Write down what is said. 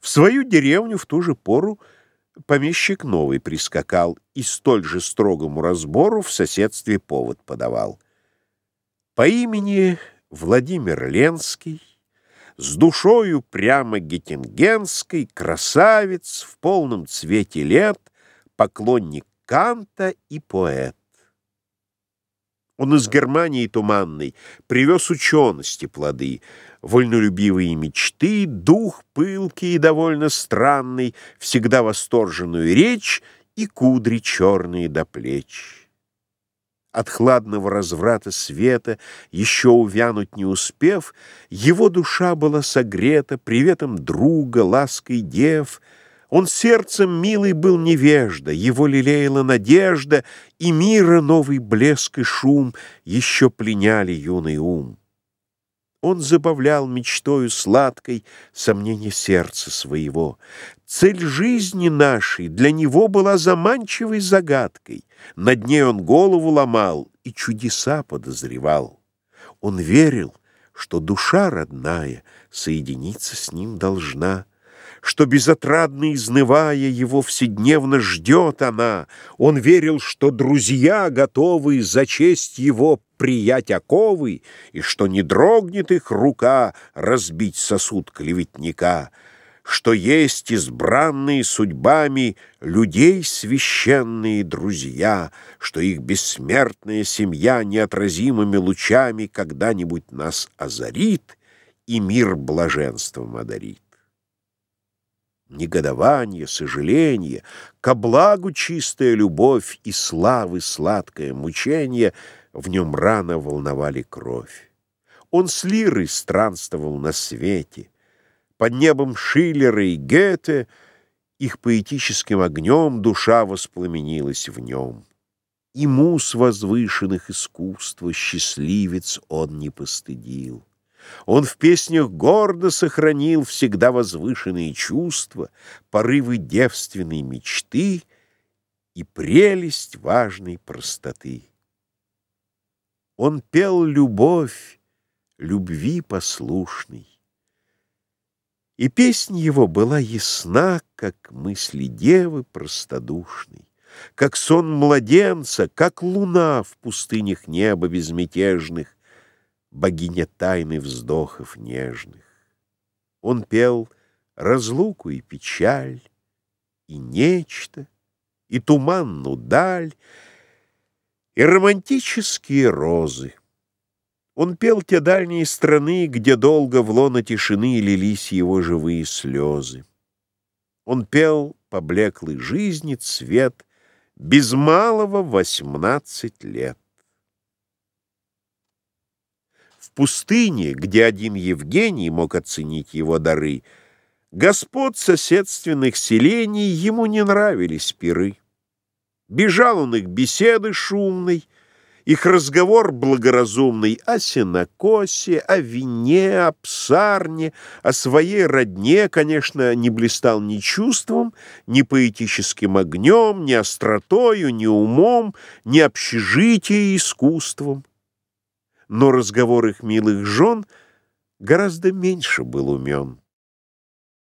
В свою деревню в ту же пору помещик новый прискакал и столь же строгому разбору в соседстве повод подавал. По имени Владимир Ленский, с душою прямо геттингенской, красавец в полном цвете лет, поклонник Канта и поэт. Он из Германии туманной привез учености плоды, вольнолюбивые мечты, дух пылкий и довольно странный, всегда восторженную речь и кудри черные до плеч. От хладного разврата света, еще увянуть не успев, его душа была согрета приветом друга, лаской дев — он сердцем милый был невежда, Его лелеяла надежда, И мира новый блеск и шум Еще пленяли юный ум. Он забавлял мечтою сладкой Сомнение сердца своего. Цель жизни нашей Для него была заманчивой загадкой. Над ней он голову ломал И чудеса подозревал. Он верил, что душа родная Соединиться с ним должна — что, безотрадно изнывая, его вседневно ждет она. Он верил, что друзья готовы за честь его приять оковы, и что не дрогнет их рука разбить сосуд клеветника, что есть избранные судьбами людей священные друзья, что их бессмертная семья неотразимыми лучами когда-нибудь нас озарит и мир блаженством одарит негодование, сожаление, ко благу чистая любовь и славы сладкое мучение в нем рано волновали кровь. Он с лирой странствовал на свете, под небом Шиллера и Гете их поэтическим огнем душа воспламенилась в нем. И мус возвышенных искусства счастливец он не постыдил. Он в песнях гордо сохранил всегда возвышенные чувства, порывы девственной мечты и прелесть важной простоты. Он пел любовь, любви послушный. И песня его была ясна, как мысли девы простодушной, как сон младенца, как луна в пустынях неба безмятежных, богиня тайны вздохов нежных. Он пел разлуку и печаль, и нечто, и туманну даль, и романтические розы. Он пел те дальние страны, где долго в лоно тишины лились его живые слезы. Он пел поблеклый жизни цвет без малого восемнадцать лет пустыне, где один Евгений мог оценить его дары, господ соседственных селений ему не нравились пиры. Бежал он их беседы шумной, их разговор благоразумный о сенокосе, о вине, о псарне, о своей родне, конечно, не блистал ни чувством, ни поэтическим огнем, ни остротою, ни умом, ни общежитием искусством но разговор их милых жен гораздо меньше был умен.